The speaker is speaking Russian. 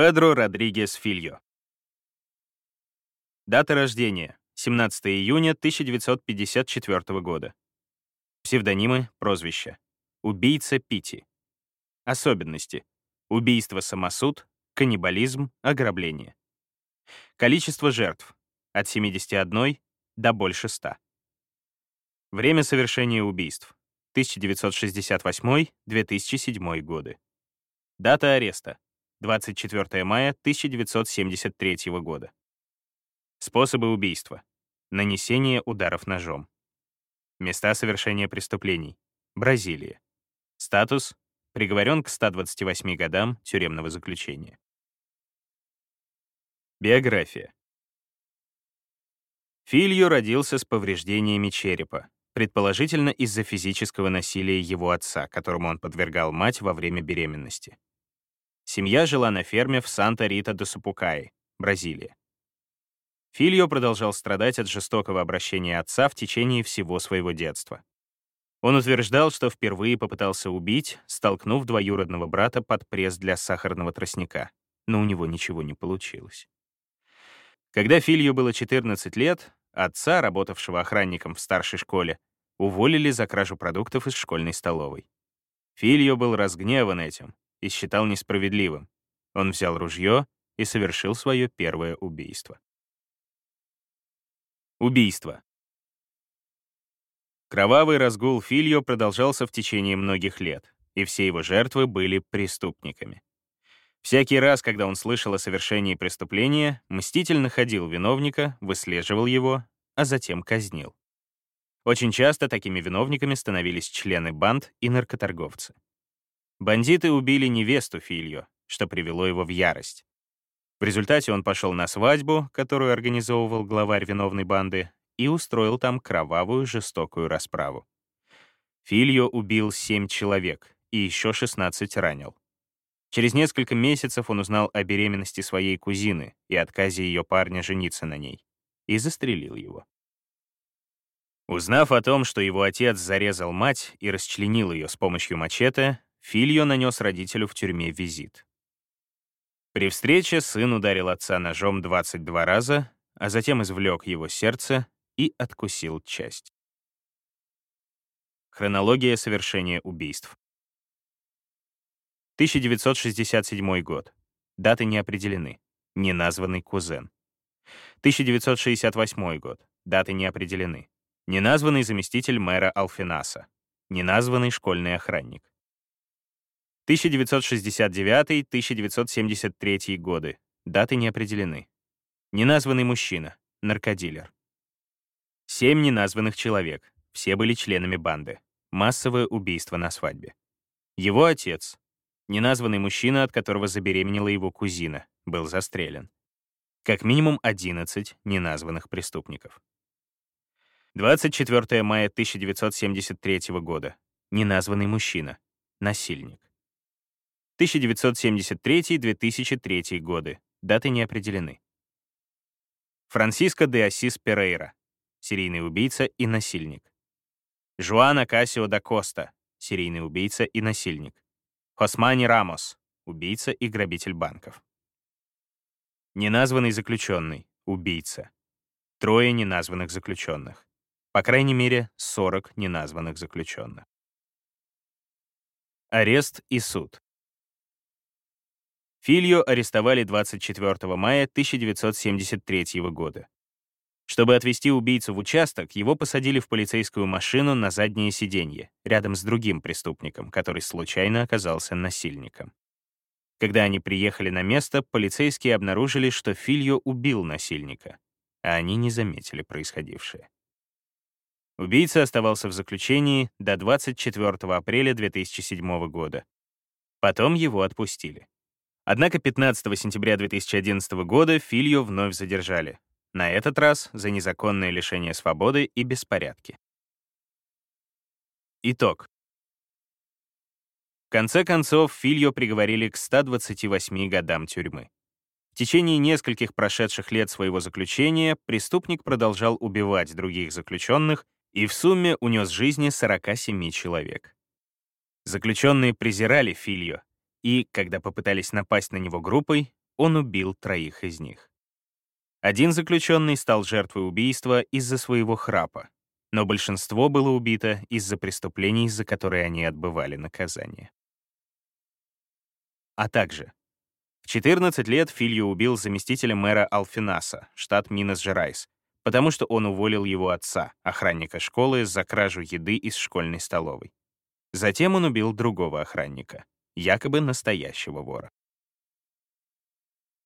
Педро Родригес Фильо. Дата рождения — 17 июня 1954 года. Псевдонимы, прозвища. Убийца Пити. Особенности. Убийство-самосуд, каннибализм, ограбление. Количество жертв — от 71 до больше 100. Время совершения убийств — 1968-2007 годы. Дата ареста — 24 мая 1973 года. Способы убийства. Нанесение ударов ножом. Места совершения преступлений. Бразилия. Статус — приговорен к 128 годам тюремного заключения. Биография. Фильо родился с повреждениями черепа, предположительно из-за физического насилия его отца, которому он подвергал мать во время беременности. Семья жила на ферме в Санта-Рита-до-Сапукаи, Бразилия. Фильо продолжал страдать от жестокого обращения отца в течение всего своего детства. Он утверждал, что впервые попытался убить, столкнув двоюродного брата под пресс для сахарного тростника, но у него ничего не получилось. Когда Филью было 14 лет, отца, работавшего охранником в старшей школе, уволили за кражу продуктов из школьной столовой. Фильо был разгневан этим и считал несправедливым. Он взял ружье и совершил свое первое убийство. Убийство. Кровавый разгул Фильо продолжался в течение многих лет, и все его жертвы были преступниками. Всякий раз, когда он слышал о совершении преступления, мститель находил виновника, выслеживал его, а затем казнил. Очень часто такими виновниками становились члены банд и наркоторговцы. Бандиты убили невесту Фильо, что привело его в ярость. В результате он пошел на свадьбу, которую организовывал главарь виновной банды, и устроил там кровавую жестокую расправу. Фильо убил семь человек и еще 16 ранил. Через несколько месяцев он узнал о беременности своей кузины и отказе ее парня жениться на ней, и застрелил его. Узнав о том, что его отец зарезал мать и расчленил ее с помощью мачете, Фильо нанес родителю в тюрьме визит. При встрече сын ударил отца ножом 22 раза, а затем извлек его сердце и откусил часть. Хронология совершения убийств. 1967 год. Даты не определены. Неназванный кузен. 1968 год. Даты не определены. Неназванный заместитель мэра Алфинаса. Неназванный школьный охранник. 1969-1973 годы. Даты не определены. Неназванный мужчина. Наркодилер. Семь неназванных человек. Все были членами банды. Массовое убийство на свадьбе. Его отец, Неназванный мужчина, от которого забеременела его кузина, был застрелен. Как минимум 11 неназванных преступников. 24 мая 1973 года. Неназванный мужчина. Насильник. 1973-2003 годы. Даты не определены. Франсиско де Асис Перейра. Серийный убийца и насильник. Жуана Кассио да Коста. Серийный убийца и насильник. Хосмани Рамос, убийца и грабитель банков. Неназванный заключенный, убийца. Трое неназванных заключенных. По крайней мере, 40 неназванных заключенных. Арест и суд. Фильо арестовали 24 мая 1973 года. Чтобы отвезти убийцу в участок, его посадили в полицейскую машину на заднее сиденье, рядом с другим преступником, который случайно оказался насильником. Когда они приехали на место, полицейские обнаружили, что Фильо убил насильника, а они не заметили происходившее. Убийца оставался в заключении до 24 апреля 2007 года. Потом его отпустили. Однако 15 сентября 2011 года Фильо вновь задержали, на этот раз за незаконное лишение свободы и беспорядки. Итог. В конце концов, Фильо приговорили к 128 годам тюрьмы. В течение нескольких прошедших лет своего заключения преступник продолжал убивать других заключенных и в сумме унес жизни 47 человек. Заключенные презирали Фильо и, когда попытались напасть на него группой, он убил троих из них. Один заключенный стал жертвой убийства из-за своего храпа, но большинство было убито из-за преступлений, за которые они отбывали наказание. А также в 14 лет Фильо убил заместителя мэра Алфинаса, штат Минас-Жерайс, потому что он уволил его отца, охранника школы, за кражу еды из школьной столовой. Затем он убил другого охранника, якобы настоящего вора.